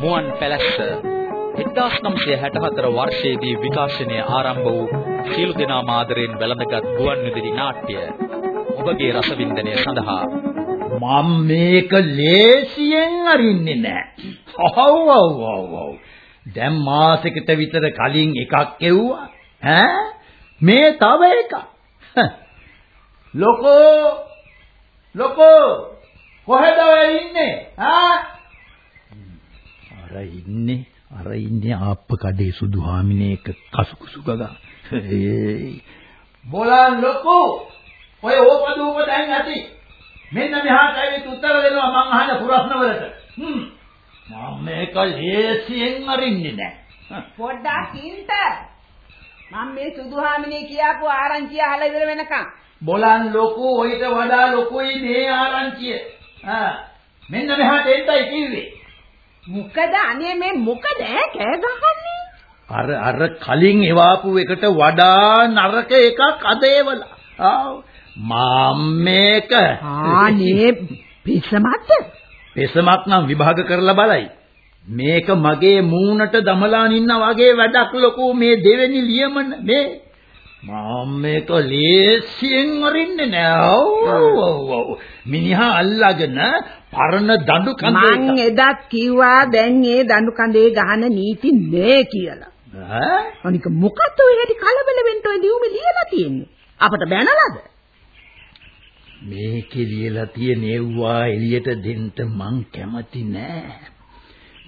මුවන් පැලැස්ස 1964 වර්ෂයේදී විකාශනය ආරම්භ වූ සීළු දෙනා මාදරෙන් වැළඳගත් ගුවන් විදුලි නාට්‍ය ඔබගේ රසවින්දනය සඳහා මම මේක ලේසියෙන් අරින්නේ නැහැ. ඔව් ඔව් ඔව් ඔව්. දැන් මාසෙකට විතර කලින් එකක් එව්වා. ඈ මේ තව එකක්. ලොකෝ ලොකෝ කොහෙද ඔය ඉන්නේ? ආ අර ඉන්නේ අර ඉන්නේ ආප්ප කඩේ සුදු හාමිනේක කසුකුසු ගගා. ඒ බෝලන් ලොකෝ ඔය ඕපදූප දැන් ඇති. මෙන්න මෙහාට ඇවිත් උත්තර දෙනවා මං අහන ප්‍රශ්න වලට. හ්ම්. මම මේක ලේසියෙන් අරින්නේ නැහැ. පොඩ්ඩක් ඉන්න. මම මේ සුදුහාමිනේ කියාපු ආරංචිය අහලා ඉවර වෙනකම්. බොලන් ලොකු ඔయిత වඩා ලොකුයි මේ ආරංචිය. ආ මෙන්න මෙහාට එන්නයි කිව්වේ. මොකද අනේ මේ මොකද කෑ ගහන්නේ? අර අර කලින් එවාපු එකට වඩා නරක එකක් අද ඒවලා. ආ මම මේක ආනේ පිස්සමත් පෙසමක් නම් විභාග කරලා බලයි. මේක මගේ මූණට දමලාන ඉන්න වගේ වැඩක් ලොකු මේ දෙවෙනි ලියමන මේ මම මේක ලේසියෙන් අරින්නේ නෑ. ඔව් ඔව් මිනිහා අල්ලාගෙන පරණ දඬු කඳේ මං එදත් කිව්වා දැන් ඒ දඬු කඳේ ගහන නීති නෑ කියලා. ඈ අනික මොකද ඔය හැටි කලබල වෙන්න ඔය ලියුම ලියලා තියෙන්නේ? අපට බැනලාද? මේකේ ලියලා තියෙන ඒවා එළියට දෙන්න මං කැමති නෑ.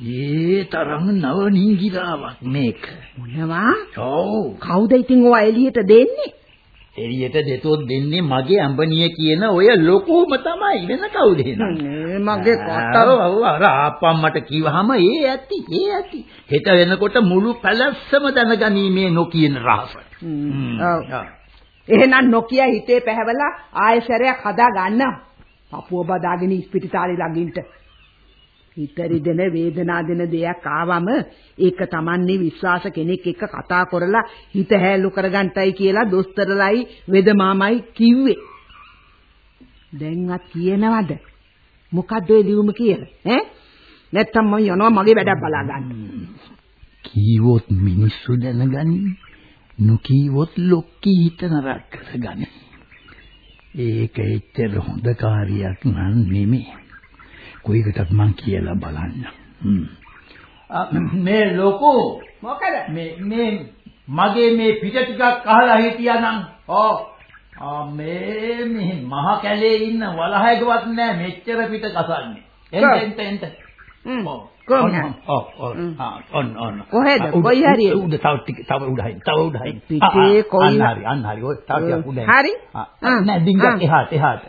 ඒ තරම් නව නිංගිලාවක් මේක. මොනවා? ඔව්. කවුද ඉතින් ඔය එළියට දෙන්නේ? එළියට දෙතොත් දෙන්නේ මගේ අඹනිය කියන ඔය ලොකුම තමයි වෙන කවුද නේ මගේ කොට ඔව් අර ආපම්මට කිව්වහම ඒ ඇති ඒ ඇති හෙට වෙනකොට මුළු පැලැස්සම දැනගනීමේ නොකියන රහස එහෙනම් නොකිය හිතේ පැහැවලා ආයෙසරයක් හදා ගන්න. පපුව බදාගෙන ඉස්පිරිතාලේ ළඟින්ට. හිතරි දෙන වේදනා දෙන දෙයක් ආවම ඒක Tamanne විශ්වාස කෙනෙක් එක්ක කතා කරලා හිත හැලු කරගන්ටයි කියලා දොස්තරලයි වෙද මාමයි කිව්වේ. දැන්වත් කියනවද? මොකද්ද ඒ ලියුම කියලා? ඈ? නැත්තම් මම යනවා මගේ වැඩක් බලා ගන්න. කීවොත් මිනිස්සු දැනගන්නේ නොකීවොත් ලොක්කී හිත නරක කරගනි. ඒක එච්චර හොඳ කාර්යයක් නන් නෙමෙයි. කොයිකටත් මං කියලා බලන්න. මේ ලොකෝ මොකද? මේ මේ මගේ මේ පිට ටිකක් අහලා හිටියානම් ඕ ආ මේ මේ මහ කැලේ ඉන්න වලහයකවත් නෑ මෙච්චර පිට කසන්නේ. එන්න එන්න එන්න. ඔව්. කොහොමද? ඔව් ඔව් ඔන්න ඔන්න. කොහෙද? කොයි හරිය? උඩ තව ටික තව උඩයි. තව උඩයි. පිටේ කොයි අන්න හරි අන්න හරි. ඔය තව ටිකක් උඩයි. හරි? නෑ ඩිංගක් එහාට එහාට.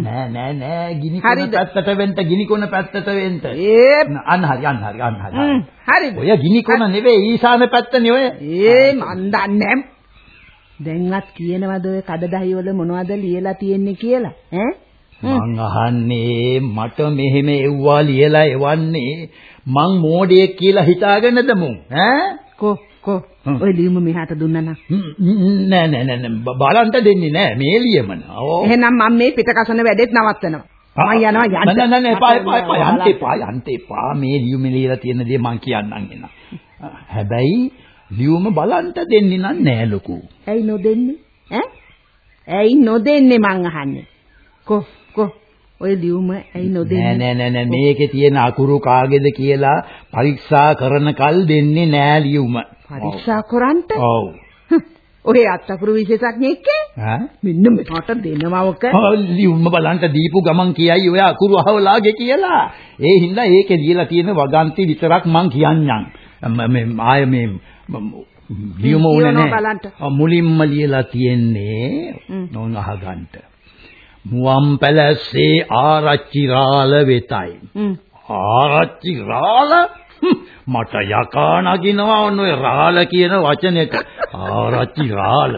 නෑ නෑ නෑ ගිනි කොන පැත්තට වෙන්න ගිනි කොන පැත්තට වෙන්න. ඒ අන්න හරි අන්න හරි අන්න හරි. හරිද? ඔය ගිනි කොන නෙවෙයි ඊශාන පැත්තනේ ඔය. ඒ මන් දන්නේ දැන්වත් කියනවද ඔය කඩදාහි වල මොනවද ලියලා තියෙන්නේ කියලා ඈ මං අහන්නේ මට මෙහෙම එව්වා ලියලා එවන්නේ මං මෝඩයෙක් කියලා හිතාගෙනද මුන් ඈ කො කො ඔය ලියුම මෙහාට දුන්නා නෑ නෑ නෑ බලන්න දෙන්නේ නෑ මේ ලියමන. එහෙනම් මම මේ පිටකසන වැඩේත් නවත්තනවා. මම යනවා යන්න. නෑ නෑ නෑ එපා එපා එපා යන්න එපා යන්න එපා මේ ලියුමේ ලියලා තියෙන දේ මං කියන්නම් එන්න. හැබැයි ලියුම බලන්න දෙන්නේ නෑ ලොකු. ඇයි නොදෙන්නේ? ඈ? ඇයි නොදෙන්නේ මං අහන්නේ? කො කො ඔය ලියුම ඇයි නොදෙන්නේ? නෑ නෑ නෑ මේකේ තියෙන අකුරු කාගේද කියලා පරීක්ෂා කරන කල් දෙන්නේ නෑ ලියුම. පරීක්ෂා කරන්ට? ඔව්. ඔය අත්තකුරු විශේෂඥයෙක් මෙන්න මෙතනට දෙනවවක ලියුම බලන්න දීපු ගමන් කියයි ඔය අකුරු අහවලාගේ කියලා. ඒ හින්දා ඒකේ ලියලා තියෙන වගන්ති විතරක් මං කියන්නම්. මේ ආය මේ ලියුම ඕනේ නෑ. මුලින්ම ලියලා තියෙන්නේ නෝන අහගන්න. මුවන් පැලස්සේ ආරච්චි රාල වෙතයි. ආරච්චි රාල මට යකා නගිනවා ඔන්න ඔය රාල කියන වචනෙට ආරච්චි රාල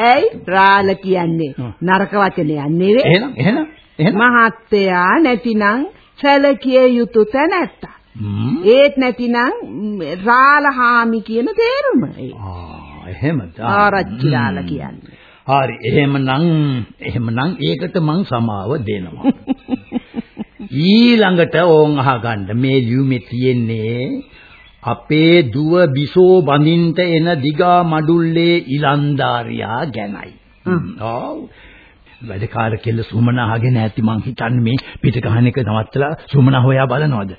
ඇයි රාල කියන්නේ? නරක වචනයක් නෙවෙයි එහෙනම් එහෙනම් එහෙනම්. මහත්තයා නැතිනම් සැලකිය යුතු තැනැත්තා. ඒත් නැතිනම් රාල හාමි කියන තේරුම. ආ එහෙමද? ආරච්චි රාල කියන්නේ හරි එහෙමනම් එහෙමනම් ඒකට මං සමාව දෙනවා. ඊළඟට ඕන් අහගන්න මේ ලියුමේ තියෙන්නේ අපේ දුව බිසෝ බඳින්ට එන දිගා මඩුල්ලේ ඉලන්දාරියා ගැනයි. ඔව්. වැඩකාර කෙල්ල සුමනා අහගෙන ඇති මං හිතන්නේ මේ පිට ගහන එක නවත්තලා සුමනා හොයා බලනවද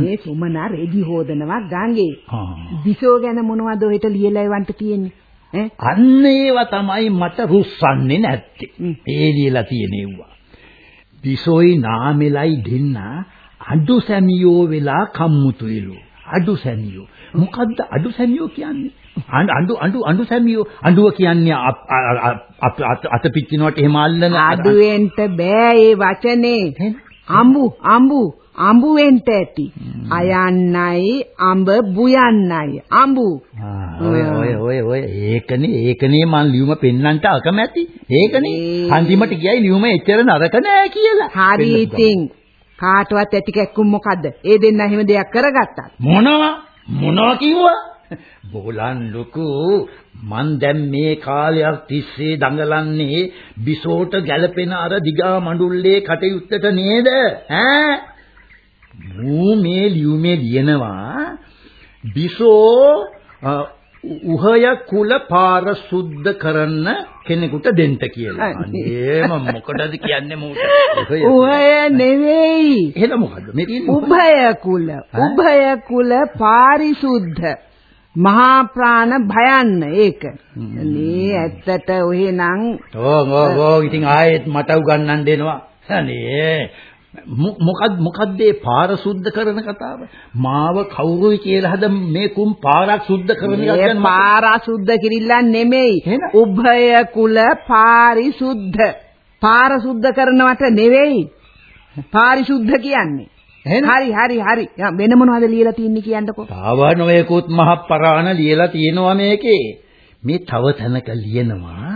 මේ සුමනා රෙදි හොදනවා ගංගේ බිසෝ ගැන මොනවද ඔහෙට ලියලා එවන්න තියෙන්නේ අන්න ඒවා තමයි මට රුස්සන්නේ නැත්තේ. ඒ ලියලා තියෙන ඒවා. බිසෝයි නාමෙලයි දෙන්න අඩු සැමියෝ වෙලා කම්මුතුයිලු අඩු සැමියෝ. මොකද්ද අඩු සැමියෝ කියන්නේ? අඬු අඬු අඬු සැමියෝ. අඬුව කියන්නේ අත පිච්චිනවට එහෙම අල්ලන අඩුවෙන්ට බෑ ඒ වචනේ අඹු අඹු අඹු වෙන්ට ඇති. අයන්නයි අඹ බුයන්නයි. අඹු. ඔය ඔය ඔය ඔය. ඒකනේ ඒකනේ මං ලියුම පෙන්නන්නට අකමැති. ඒකනේ. අන්තිමට කියයි ලියුම එච්චර නරක නෑ කියලා. හරි ඉතින්. කාටවත් ඇති කැක්කුම් මොකද්ද? ඒ දෙන්න එහෙම දෙයක් කරගත්තා. මොනවා? මොනවා කිව්වා බෝලන් ලොකු මන් දැන් මේ කාලයක් තිස්සේ දඟලන්නේ බිසෝට ගැළපෙන අර දිගා මඬුල්ලේ කටයුත්තට නේද ඈ මූ මේ ලියුමේ ලියනවා බිසෝ උහය කුල පාර සුද්ධ කරන්න කෙනෙකුට දෙන්න කියලා. මම මොකටද කියන්නේ මූට? උහය නෙවෙයි. එහෙනම් මොකද්ද? මේ තියෙන්නේ උභය කුල. උභය කුල පාරිසුද්ධ. මහා ප්‍රාණ භයන්න ඒක. මේ ඇත්තට ඔහෙනම් ඕ ඕ ඕ ඉතින් ආයෙත් මට උගන්වන්න දෙනවා. අනේ මොකද මොකද්ද මේ පාර සුද්ධ කරන කතාව? මාව කවුරුයි කියලා හද මේ කුම් පාරක් සුද්ධ කරන එක ගැන පාර සුද්ධ කිරිල්ලන් නෙමෙයි. උභය කුල පාරිසුද්ධ. පාර සුද්ධ කරනවට නෙවෙයි. පාරිශුද්ධ කියන්නේ. හරි හරි හරි. වෙන මොනවද ලියලා තින්නේ කියන්නකෝ. තව නොයෙකුත් මහ පරාණ ලියලා තියෙනවා මේකේ. මේ තව තැනක ලියනවා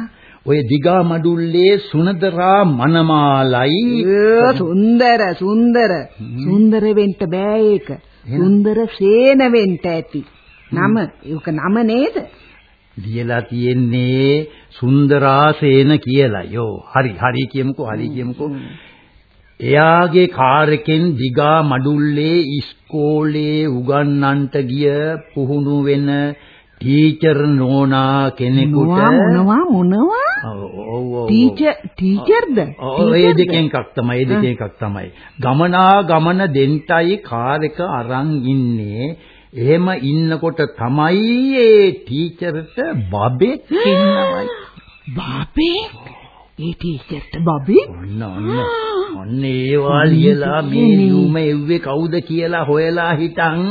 ඔය දිගා මඩුල්ලේ සුනදරා මනමාලයි සුන්දර සුන්දර සුන්දර වෙන්න බෑ ඒක. සුන්දර සේන වෙන්න ඇති. නම ඒක නම නේද? ලියලා තියෙන්නේ සුන්දරාසේන කියලා. යෝ හරි හරි කියමුකෝ හරි කියමුකෝ. එයාගේ කාර් එකෙන් දිගා මඩුල්ලේ ඉස්කෝලේ උගන්නන්ට ගිය පුහුණු වෙන ටීචර් නෝනා කෙනෙකුට මොනවා මොනවා ඔව් ඔව් ටීචර් ටීචර්ද? ඔය දෙකෙන් එකක් තමයි ඒ දෙකෙන් එකක් තමයි. ගමනා ගමන දෙන්ටයි කාර් එක අරන් ඉන්නේ. එහෙම ඉන්නකොට තමයි ඒ ටීචර්ට බබෙක් ඉන්නවයි. බබෙක් ඒ ටීචර්ට බබෙක් ඔන්න ඔන්න. ඔන්න ඒවා ලියලා මේ ලියුම එව්වේ කවුද කියලා හොයලා හිටන්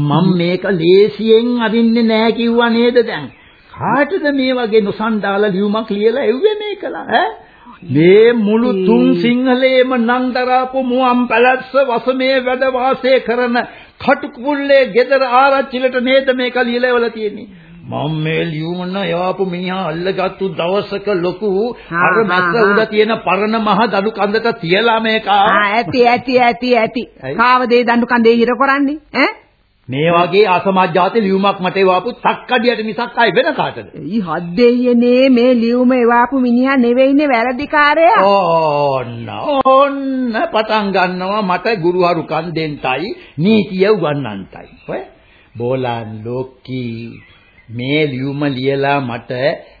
මම මේක ලේසියෙන් අරින්නේ නෑ කිව්වා නේද දැන්? කාටද මේ වගේ නොසන්ඩාල ලියුමක් ලියලා එව්වේ මේකලා ඈ? මේ මුළු තුන් සිංහලේම නම් දරාපු මුවන් පැලැස්ස වසමේ වැඩ වාසය කරන කටුකුල්ලේ ගෙදර ආරච්චිලට නේද මේක ලියලා එවලා තියෙන්නේ මම මේ ලියුමන යවාපු මිනිහා අල්ලගත්තු දවසක ලොකු අර මැස්ස උඩ තියෙන පරණ මහ දඩු කන්දට තියලා මේක. ආ ඇති ඇති ඇති ඇති. කාවදේ දඬු කන්දේ හිර කරන්නේ ඈ? මේ වගේ අසමජ්ජාතේ ලියුමක් මට එවාපු තක්කඩියට මිසක් ආයි වෙන කාටද? ඊ හද්දෙයනේ මේ ලියුම එවාපු මිනිහා නෙවෙයිනේ වැරදිකාරයා. ඕන්න ඕන්න. පටන් ගන්නවා මට ගුරුහරුකම් දෙන්නයි නීතිය උගන්වන්නයි. ඔය? බෝලන් ලෝකී මේ ලියුම ලියලා මට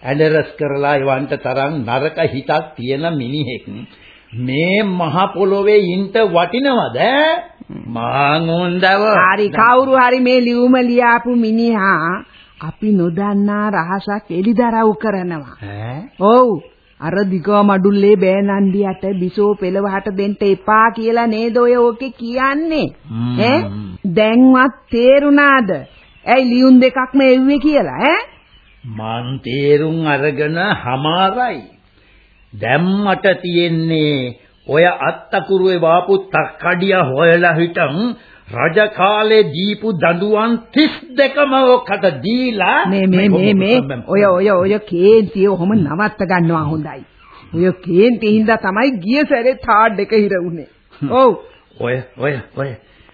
ඇඩරස් කරලා එවන්ට තරම් නරක හිතක් තියෙන මිනිහෙක්. මේ මහ පොළොවේ ඉන්න වටිනවද? මාන් උන්දව හරි කවුරු හරි මේ ලියුම ලියාපු මිනිහා අපි නොදන්නා රහසක් එලිදරව් කරනවා. ඈ? ඔව්. අර දිග මඩුල්ලේ බෑනන්ඩියට බිසෝ පෙළවහට දෙන්න එපා කියලා නේද ඔය ඕකේ කියන්නේ? ඈ? දැන්වත් තේරුණාද ඇයි ලියුම් දෙකක්ම එව්වේ කියලා ඈ මං තේරුම් අරගෙන හමාරයි දැන් මට තියෙන්නේ ඔය අත්තකුරුවේ වාපු තක්කඩිය හොයලා හිටන් රජ කාලේ දීපු දඬුවම් 32ම ඔකට දීලා මේ මේ මේ මේ ඔය ඔය ඔය කේන්තිය ඔහොම නවත්ත ගන්නවා හොඳයි. ඔය කේන්ති හින්දා තමයි ගිය සැරේ තාඩ් එක හිර වුනේ. ඔව්. ඔය ඔය ඔය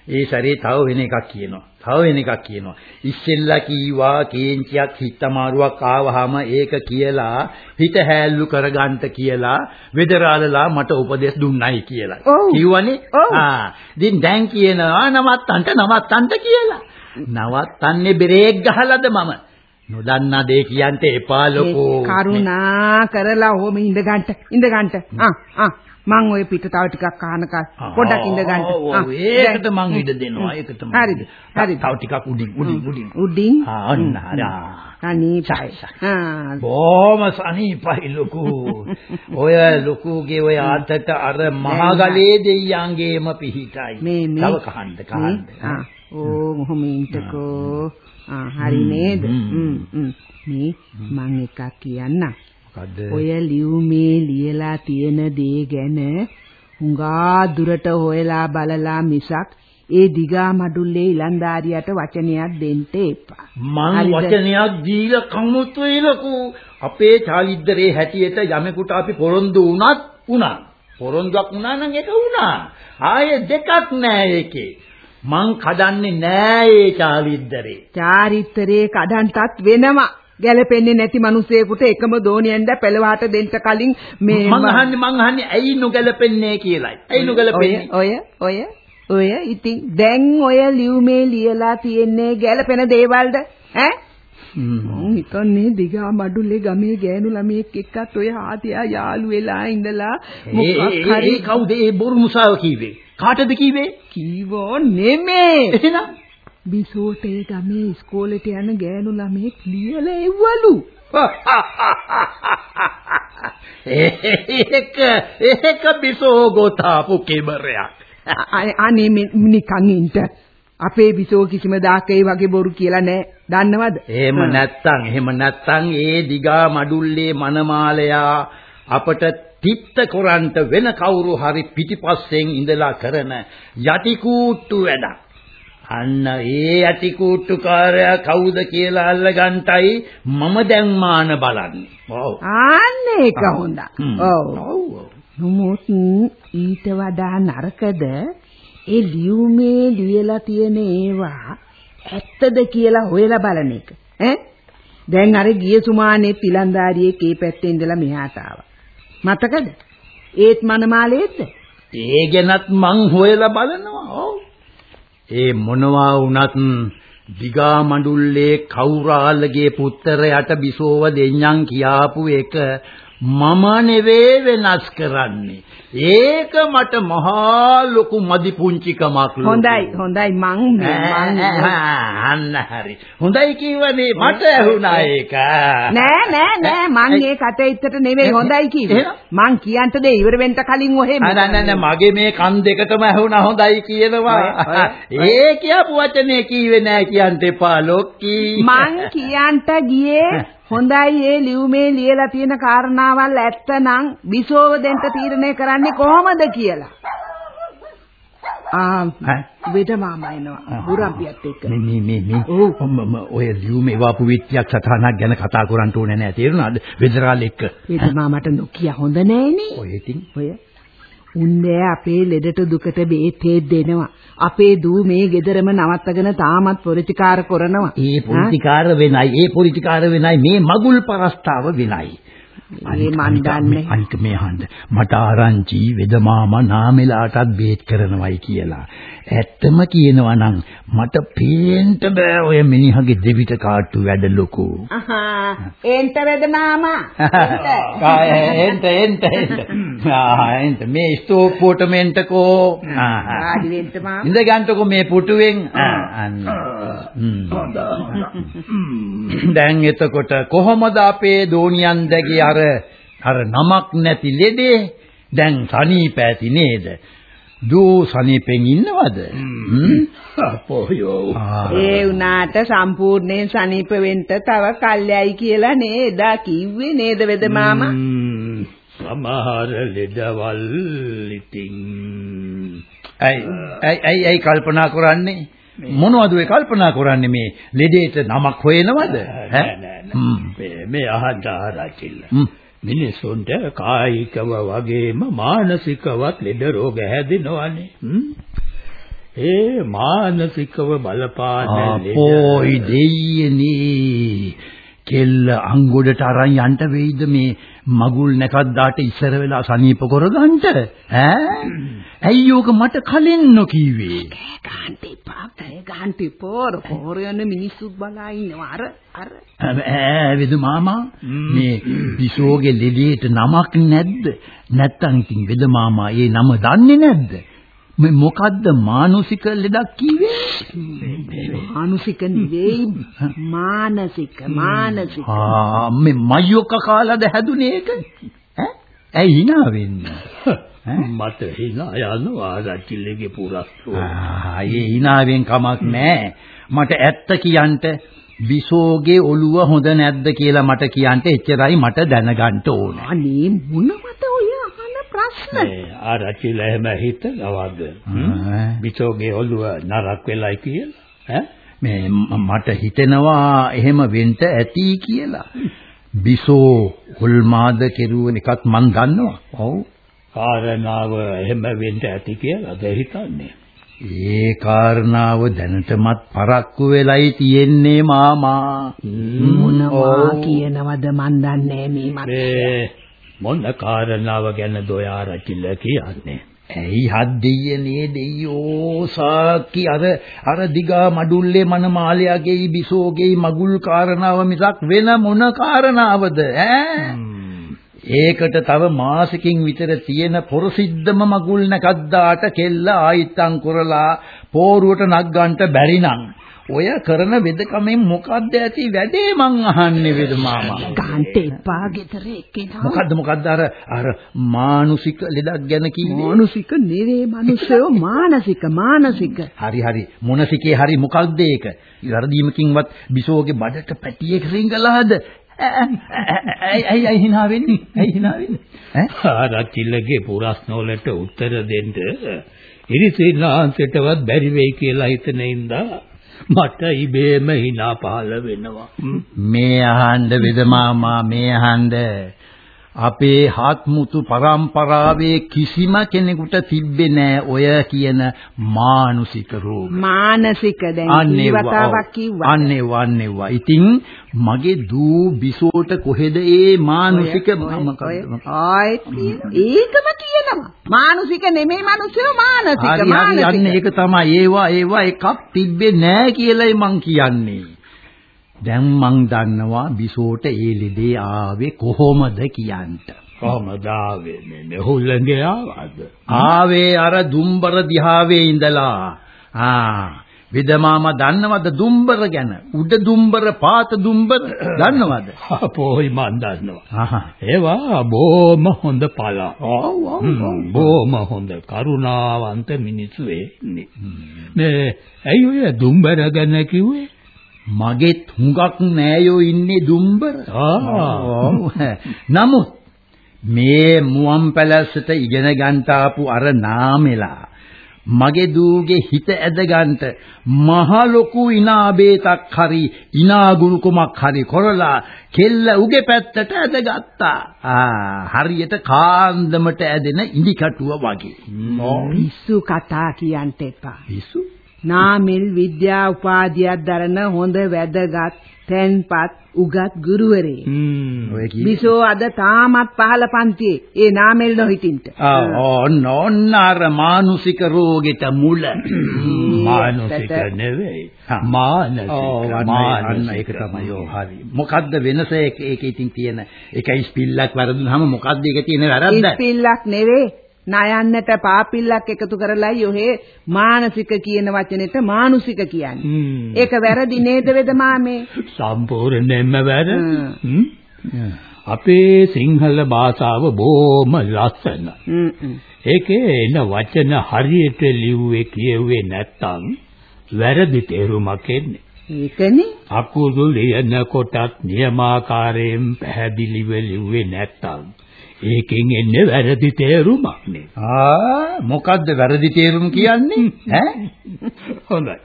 ඒ සැරේ තව වෙන එකක් කියනවා. තව වෙන එකක් කියනවා. ඉස්සෙල්ලා කීවා කේන්තියක් හිතමාරුවක් ආවහම ඒක කියලා හිත හැල්ලු කරගන්න කියලා වෙදරාලලා මට උපදෙස් දුන්නයි කියලා. කිව්වනේ. ආ. ඉතින් දැන් කියනවා නවත්තන්ට නවත්තන්ට කියලා. නවත්තන්නේ බ්‍රේක් ගහලාද මම? නොදන්නා දේ කියන්න එපා ලොකෝ. කරුණා කරලා ඔහොම ඉඳ ගන්න ඉඳ ගන්න. ආ ආ මං ওই පිට තව ටිකක් අහනකල් පොඩ්ඩක් ඉඳ ගන්න. ආ ඒකට මං ඉඩ දෙනවා. ඒකට මං. හරිද? හරිද? තව ටිකක් උඩින් උඩින් උඩින්. උඩින්? ආ අන්න හරි. අනීපයි. ආ බොහොම සනීපයි ලොකු. ඔය ලොකුගේ ඔය අතට අර මහගලේ දෙයියන්ගේම පිහිටයි. මේ මේ. තව කහන්න කහන්න. ආ ඕ මොහොම ඉන්නකෝ. ආ හරි නේද? මේ මං එකක් කියන්නම්. මොකද්ද? ඔය ලියුමේ ලියලා තියෙන දේ ගැන හුඟා දුරට හොයලා බලලා මිසක් ඒ දිගා මඩුල්ලේ ඉලන්දාරියට වචනයක් දෙන්න එපා. මං වචනයක් දීලා කමුතුයි ලකු. අපේ චාලිද්දරේ හැටියට යමෙකුට අපි පොරොන්දු වුණත් වුණා. පොරොන්දුක් වුණා නම් ඒක වුණා. ආයේ දෙකක් නෑ ඒකේ. මං කඩන්නේ නෑ ඒ චාලිද්දරේ. චාරිත්‍රයේ කඩන්ටත් වෙනවා. ගැලපෙන්නේ නැති මිනිසෙකුට එකම දෝනියෙන්ද පෙළවහට දෙන්න කලින් මේ මං අහන්නේ මං අහන්නේ ඇයි නොගැලපෙන්නේ කියලායි. ඇයි නොගැලපෙන්නේ? ඔය ඔය ඔය ඉතින් දැන් ඔය ලියුමේ ලියලා තියෙන්නේ ගැලපෙන දේවල්ද? ඈ? මම හිතන්නේ දිගා මඩුල්ලේ ගමේ ගෑනු ළමයෙක් එක්කත් ඔය ආතියා යාළු වෙලා ඉඳලා මොකක් හරි කවුද? ඒ බොරු මුසාව කීවේ කාටද කීවේ කීවෝ නෙමේ. එහෙනම් බිසෝටේ ගමේ ඉස්කෝලේට යන ගෑනු ළමයෙක් ලියලා එව්වලු. ඒක ඒක බිසෝ ගෝතාපු කෙබරයක් අනේ නිකන් ඉන්න. අපේ බිසෝ කිසිම දාක ඒ වගේ බොරු කියලා නෑ. දන්නවද? එහෙම නැත්තම් එහෙම නැත්තම් ඒ දිගා මඩුල්ලේ මනමාලයා අපට තිත්ත කොරන්ට වෙන කවුරු හරි පිටිපස්සෙන් ඉඳලා කරන යටි කූට්ටු වැඩක් අන්න ඒ යටි කූට්ටුකාරයා කවුද කියලා අල්ලගන්ටයි මම දැන් මාන බලන්නේ. ඔව්. අන්න ඒක හොඳයි. ඔව්. නමුත් ඊට වඩා නරකද ඒ ලියුමේ ලියලා තියෙන ඒවා ඇත්තද කියලා හොයලා බලන එක. ඈ දැන් අර ගිය සුමානේ පිලන්දාරියේ කේ පැත්තේ ඉඳලා මෙහාට ආවා. මතකද? ඒත් මනමාලේද? ඒ ගැනත් මං හොයලා බලනවා. ඔව්. ඒ මොනවා වුණත් දිගා මඬුල්ලේ කෞරාලගේ පුත්‍රයාට බිසෝව දෙඤ්ඤම් කියාපු එක මම නෙවෙයි වෙනස් කරන්නේ. ඒක මට මහා ලොකු මදි පුංචිකමක් හොඳයි හොඳයි. මං මං අන්න හරි. හොඳයි කිව්වනේ මට ඇහුණා ඒක. නෑ නෑ නෑ. මං ඒ කටේත්තට නෙවෙයි. හොඳයි කිව්වේ. මං කියන්ට දෙ ඉවර වෙන්න කලින් ඔහෙ නෑ නෑ නෑ මගේ මේ කන් දෙකටම ඇහුණා හොඳයි කියනවා. ඒ කියපු වචනේ කීවේ නෑ කියන්ට එපා ලොක්කී. මං කියන්ට ගියේ හොඳයි ඒ ලියුමේ ලියලා තියෙන කාරණාවල් ඇත්තනම් විසෝව දෙන්න තීරණය කරන්නේ කොහොමද කියලා. ආ වෙද මාමා එනවා බුරම්පියත් එක්ක. මේ මේ මේ මේ ඔය ලියුමේ වාපු විත්‍යක් සතහනක් ගැන කතා කරන්න ඕනේ නෑ තේරුණාද? වෙදරාල් එක්ක. වෙද මාමට නොකිය හොඳ නෑනේ. ඔය ඉතින් ඔය උන්නේ අපේ ලෙඩට දුකට බේතේ දෙනවා. අපේ දූ මේ ගෙදරම නවත්තගෙන තාමත් පොලිටිකාර කරනවා. ඒ පොලිටිකාර වෙනයි, ඒ පොලිටිකාර වෙනයි, මේ මගුල් පරස්තාව වෙනයි. ඒ මන් දන්නේ. අනික මේ හන්ද මට ආරංචි වෙදමාමා නාමෙලාටත් බේත් කරනවයි කියලා. ඇත්තම කියනවා නම් මට පේන්න බෑ ඔය මිනිහගේ දෙවිත කාට්ටු වැඩ ලොකු. අහා එන්ට වෙදමාමා. එන්ට එන්ට එන්ට. ආ එන්ට මේ ස්තෝප්පුවට මෙන්ටකෝ. ආදි වෙන්ට මා. ඉඳ ගන්නකො මේ පුටුවෙන්. අන්න. දැන් එතකොට කොහොමද අපේ දෝනියන්දගේ අර අර නමක් නැති ලෙඩේ දැන් සනීප ඇති නේද? දූ සනීපෙන් ඉන්නවද? අපෝයෝ. ඒ උනාට සම්පූර්ණයෙන් සනීප වෙන්න තව කල්යයි කියලා නේද කිව්වේ නේද වෙද මාමා? සමහර ලෙඩවල් ඉතින් ඇයි ඇයි ඇයි කල්පනා කරන්නේ? මොනවද ඔය කල්පනා කරන්නේ මේ ලෙඩේට නමක් හොයනවද? ඈ? මේ අහන්න ආරචිල්ල. මිනිසුන්ට කායිකව වගේම මානසිකවත් ලෙඩ රෝග හැදෙනවනේ. ඒ මානසිකව බලපාන අපෝයි දෙයියනේ කෙල්ල අංගොඩට අරන් යන්න වෙයිද? මේ මගුල් නැකද්දාට ඉස්සර වෙලා සනීප කරගන්න ඈ? ඇයි ඕක මට කලින් නොකියුවේ ගාන්ටි පාපේ ගාන්ටි පොර පොර යන මිනිස්සුත් බලා ඉන්නවා. අර අර. ඈ වෙද මාමා? මේ බිසෝගේ ලෙඩේට නමක් නැද්ද? නැත්තම් ඉතින් වෙද මාමා ඒ නම දන්නේ නැද්ද මේ මොකද්ද මානසික ලෙඩක් කිව්වේ? මානසික නෙවෙයි මානසික මානසික. ආ මේ මයොක කාලාද හැදුනේ ඒක? ඈ? ඇයි hina වෙන්නේ? මට hina යනවා රච්චිල්ලගේ පුරස්තු. ආ ඒ hinaවෙන් කමක් නැහැ. මට ඇත්ත කියන්න බිසෝගේ ඔළුව හොඳ නැද්ද කියලා මට කියන්න එච්චරයි මට දැනගන්න ඕන. අනේ අහන ප්‍රශ්න? මේ ආරච්චිල එහෙම හිතනවද? බිසෝගේ ඔළුව නරක් වෙලයි කියලා? ඈ මේ මට හිතෙනවා එහෙම වෙන්න ඇති කියලා. බිසෝ උල්මාද කෙරුවන එකත් මන් දන්නවා. ඔව්. කාරණාව එහෙම වෙන්න ඇති කියලාද හිතන්නේ? ඒ කාරණාව දැනටමත් පරක්කු වෙලයි තියෙන්නේ මාමා. මොනවා කියනවද මන් දන්නේ මේ මත. මොන කාරණාව ගැනද ඔය ආරච්චිල කියන්නේ? ඇයි හද්දියනේ දෙයියෝ සාකි අර අර දිගා මඩුල්ලේ මනමාලයාගේ බිසෝගේ මගුල් කාරණාව මිසක් වෙන මොන කාරණාවද ඈ? ඒකට තව මාසෙකින් විතර තියෙන පොරසිද්ධම මගුල් නැකද්දාට කෙල්ල ආයිත්තම් කරලා පෝරුවට නග්ගන්ට බැරි නම් ඔය කරන වෙදකමෙන් මොකද්ද ඇති වැඩේ මං අහන්නේ වෙද මාමා? ගාන්ට එපා ගෙදර එක්කෙනා. මොකද්ද මොකද්ද? අර අර මානුසික ලෙඩක් ගැන කිව්වේ? මානසික නෙවේ මිනිස්සෝ මානසික මානසික. හරි හරි. මොනසිකේ හරි මොකද්ද ඒක? ඉරදීමකින්වත් බිසෝගේ බඩට පැටියෙක් රිංගලාද ඇයි ඇයි ඇයි hina වෙන්නේ? ඇයි hina වෙන්නේ? ඈ? ආරච්චිලගේ පුරස්න වලට උත්තර දෙන්න ඉරිසිනාන්තයටවත් බැරි වෙයි කියලා හිතන ඉඳා මට ඉබේම hina පහළ වෙනවා. මේ අහන්න වෙද මාමා මේ අහන්න. අපේ හත්මුතු පරම්පරාවේ කිසිම කෙනෙකුට තිබ්බේ නෑ ඔය කියන මානසික රෝග. මානසික දැන් ජීවිතාවක් කිව්වා. අන්නේ වන්නේවා. ඉතින් මගේ දූ බිසෝට කොහෙද ඒ මානසික ඒකම කියනවා. මානසික නෙමෙයි මිනිස්සු මානසික මානසික. හරි ඒක තමයි. ඒවා ඒවා එකක් තිබ්බේ නෑ කියලායි මං කියන්නේ. දැන් මං දන්නවා බිසෝට ඒ ලෙඩේ ආවේ කොහොමද කියන්ට. කොහමද ආවේ මේ මෙහුල්ලගේ ආවද? ආවේ අර දුම්බර දිහාවේ ඉඳලා. ආ විදමාම දන්නවද දුම්බර ගැන? උඩ දුම්බර පාත දුම්බර දන්නවද? අපෝයි මන් දන්නවා. ඒවා බොම හොඳ පළ. බොම හොඳ කරුණාවන්ත මිනිස්සු වෙන්නේ. මේ ඇයි ඔය දුම්බර ගැන කිව්වේ? මගෙත් හුඟක් නෑයෝ ඉන්නේ දුම්බර. නමුත් මේ මුවන් පැලැස්සට ඉගෙන ගන්න ආපු අර නාමෙලා මගේ දූගේ හිත ඇදගන්ට මහ ලොකු ඉනාබේතක් හරි ඉනාගුරුකමක් හරි කරලා කෙල්ල උගේ පැත්තට ඇදගත්තා. ආ හරියට කාන්දමට ඇදෙන ඉදි කටුව වගේ. පිස්සු කතා කියන්ට එපා. පිස්සු නාමල් විද්‍යා උපාධියක් දරන හොඳ වැදගත් තැන්පත් උගත් ගුරුවරේ. ඔය බිසෝ අද තාමත් පහළ පන්තියේ ඒ නාමල් නොහිටින්ට. ඔන්න ඔන්න අර මානසික රෝගෙට මුල. මානසික නෙවෙයි. මානසික. අන්න ඒක තමයි ඔව් හරි. මොකද්ද වෙනස ඒක ඉතින් තියෙන එකයි ස්පිල්ලක් වැරදුනහම මොකද්ද ඒක තියෙන වැරද්ද? ස්පිල්ලක් නෙවෙයි. නයන්නට පාපිල්ලක් එකතු කරලායි ඔහේ මානසික කියන වචනෙට මානුසික කියන්නේ. ඒක වැරදි නේද වේද මාමේ? සම්පූර්ණයෙන්ම වැරදි. අපේ සිංහල භාෂාව බොහොම ලස්සන. ඒකේ එන වචන හරියට ලිව්වේ කියෙව්වේ නැත්තම් වැරදි තේරුමක් එන්නේ. ඒකනේ අකුරු ලියන කොටත් නියමාකාරයෙන් පැහැදිලිව ලිව්වේ නැත්තම් ඒකෙන් එන්නේ වැරදි තේරුමක් නේ. ආ මොකද්ද වැරදි තේරුම කියන්නේ? ඈ හොඳයි.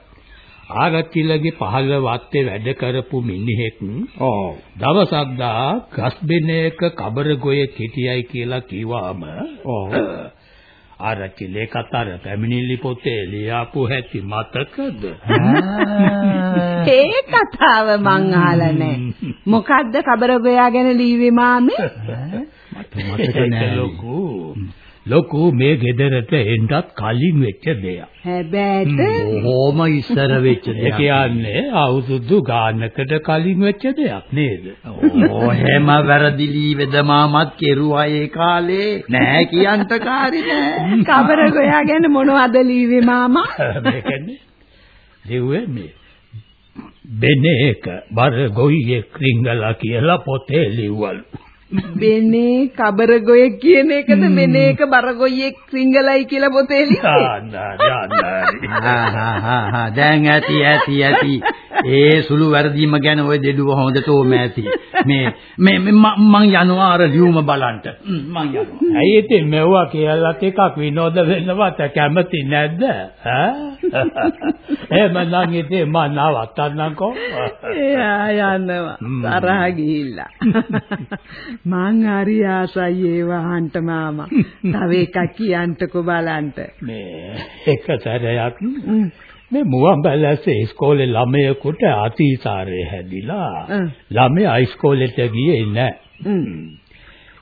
ආරච්චිලගේ පහළ වත්තේ වැඩ කරපු මිනිහෙක් ඔව් දවසක් දා ගස් බෙනේක කබර ගොයේ හිටියයි කියලා කිව්වාම ඔව් ආරච්චි ලේකත් අර පැමිණිලි පොතේ ලියාපු හැටි මතකද? ඒ කතාව මං අහලා නැහැ. මොකද්ද කබර ගෝයා ගැන ලීවේ මාමේ? මතක නෑ ලොකු. ලොකු මේ ගෙදරට එන්නත් කලින් වෙච්ච දෙයක්. හැබැයිද? බොහොම ඉස්සර වෙච්ච ඒ දෙයක්. කියන්නේ අවුරුදු ගානකට කලින් වෙච්ච දෙයක් නේද? ඔහෙම වැරදිලි වෙදමාමත් කෙරුවා ඒ කාලේ නෑ කියන්ට කාරි නෑ. කබර ගෝයා ගැන මොනවද ලීවේ මාමා? මේකනේ. ලිව්වේ මේ බෙනේක බර ගොයියේ ක්‍රිංගලා කියලා පොතේ ලිව්වලු. බෙනේ කබර ගොය කියන එකද බෙනේක බර ගොයියෙක් සිංගලයි කියලා පොතේ ලියන්නේ? ආන්දාරි ආන්දාරි. හා හා හා හා දැන් ඇති ඇති ඇති ඒ සුළු වැරදීම ගැන ඔය දෙඩුව හොඳටම ඇති මේ මේ මේ මං මං යනවා අර ලියුම බලන්න හ්ම්, මං යනවා ඇයි ඉතින් මෙව්වා කියලාත් එකක් විනෝද වෙන්නවත් කැමති නැද්ද? ඈ? එහෙමනම් ඉතින් මම නවත්තන්නම්කෝ. එයා යනවා තරහ ගිහිල්ලා මං හරි ආසයි ඒ වහන්ට මාමා. තව එකක් කියන්ටකෝ බලන්න මේ එක සැරයක් මේ මුවන් බැලසේ ඉස්කෝලේ ළමයෙකුට අතීසාරේ හැදිලා. ළමයා ඉස්කෝලේට ගියේ නැහැ.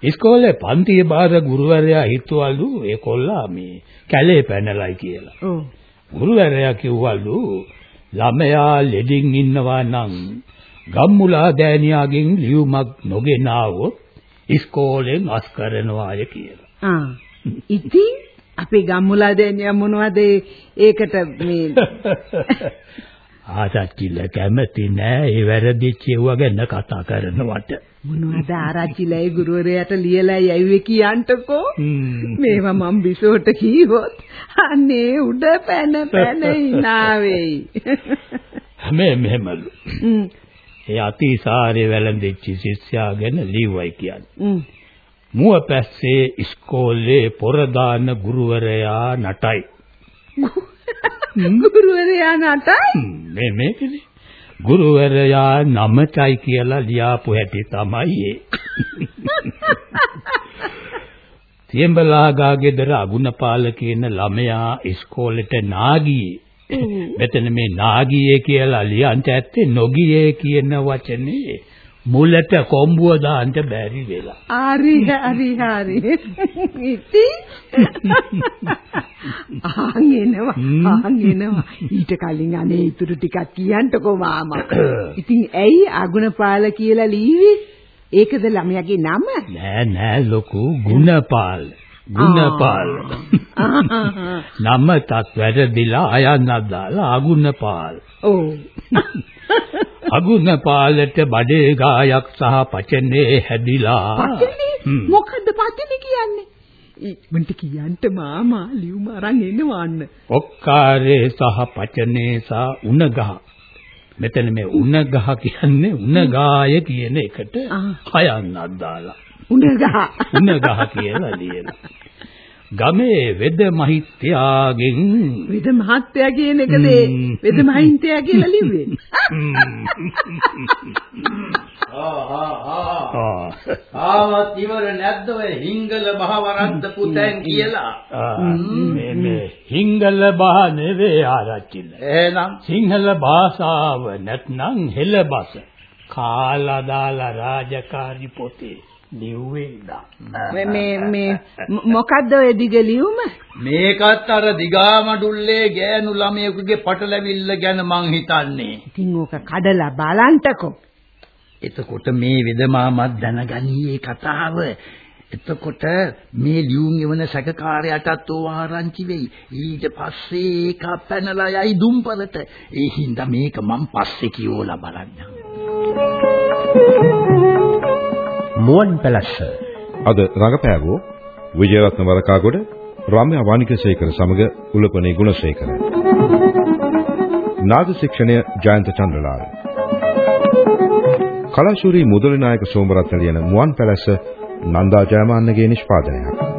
ඉස්කෝලේ පන්තියේ බාර ගුරුවරයා හිතුවලු ඒ කොල්ලා මේ කැලේ පැනලයි කියලා. ඔව්. ගුරුවරයා කිව්වලු ළමයා ලෙඩින් ඉන්නවා නම් ගම්මුලා දෑනියාගෙන් ලියුමක් නොගෙන ආවොත් ඉස්කෝලෙන් අස් කරනවාය කියලා. ආ ඉතින් අපේ ගම්මුලා දෙන්නේ මොනවද ඒකට මේ ආසච්චිල කැමති නෑ ඒ වැරදිච්ච ඒවා ගැන කතා කරනවට. මොනවද ආරච්චිලයි ගුරුවරයාට ලියලා යයිවේ කියන්ටකෝ. මේවා මම බිසෝට කීවොත් අනේ උඩ පැන පැන hina වෙයි. මේ මෙහෙමලු. ඒ අතිසාරේ වැළඳිච්ච ශිෂ්‍යයා ගැන ලිව්වයි කියන්නේ. හ්ම් මුව පැස්සේ ඉස්කෝලේ පොර දාන ගුරුවරයා නටයි. ගුරුවරයා නටයි. මේ මේකනේ. ගුරුවරයා නමටයි කියලා ලියාපු හැටි තමයි ඒ. තියඹලාගා ගෙදර අගුණපාල කියන ළමයා ඉස්කෝලේට නාගියේ. මෙතන මේ නාගියේ කියලා ලියන්ට ඇත්තේ නොගියේ කියන වචනේ මුලට කොම්බුව දාන්න බැරි වෙලා. හරි හරි හරි. ඉතින් ආන් එනවා ඊට කලින් අනේ ඊටු ටිකක් කියන්ටකෝ මාමා. ඉතින් ඇයි අගුණපාල කියලා ලීවි? ඒකද ළමයාගේ නම? නෑ නෑ ලොකු ගුණපාල. ගුණපාල. නම තත් වැරදිලා අයන්නක් දාලා අගුණපාල. ඔව්. අගුණපාලට බඩේ ගායක් සහ පචනේ හැදිලා. මොකද්ද පතිනි කියන්නේ? ඉක්මනට කියන්ට මාමා ලියුම අරන් එනවන්න. ඔක්කාරේ සහ පචනේ සහ උණගහ. මෙතන මේ උණගහ කියන්නේ උණගාය කියන එකට ආ. හයන්නක් දාලා. උණගහ. උණගහ කියලා ලියලා. ගමේ වෙද මහිත්‍යාගෙන් වෙද මහත්තයා කියන එකද. වෙද මහින්තයා කියලා ලිව්වේ. ආ. ආවත් ඉවර නැද්ද ඔය හිංගල බහවරද්ද පුතෙන් කියලා මේ මේ හිංගල බහ නෙවේ ආරච්චිල. එහෙනම් සිංහල භාෂාව නැත්නම් හෙළබස කාලා දාලා රාජකාරි පොතේ ලිව්වේ. මේ මේ මොකද්ද ඔය දිග ලියුම? මේකත් අර දිගාමඩුල්ලේ ගෑනු ළමයෙකුගේ පටලැවිල්ල ගැන මං හිතන්නේ ඉතින් ඕක කඩලා බලන්ටකෝ. එතකොට මේ වෙදමාමත් දැනගනී කතාව. එතකොට මේ ලියුම් එවන සැකකාරයාටත් ඕව ආරංචි වෙයි. ඊට පස්සේ ඒක පැනලා යයි දුම්පරට. ඒ හින්දා මේක මං පස්සේ කියෝලා බලන්නම්. මුවන් පැලස්ස. අද රඟපෑවෝ විජයරත්න වරකාගොඩ රාම්‍ය වානිකසේකර සමග උලපනේ ගුණසේකර. නාද ශික්ෂණය ජයන්ත චන්ද්‍රලාල්. කලාශූරී මුදලි නායක සෝමරත්න ලියන මුවන් පැලස්ස නන්දා ජයමාන්නගේ නිෂ්පාදනයක්.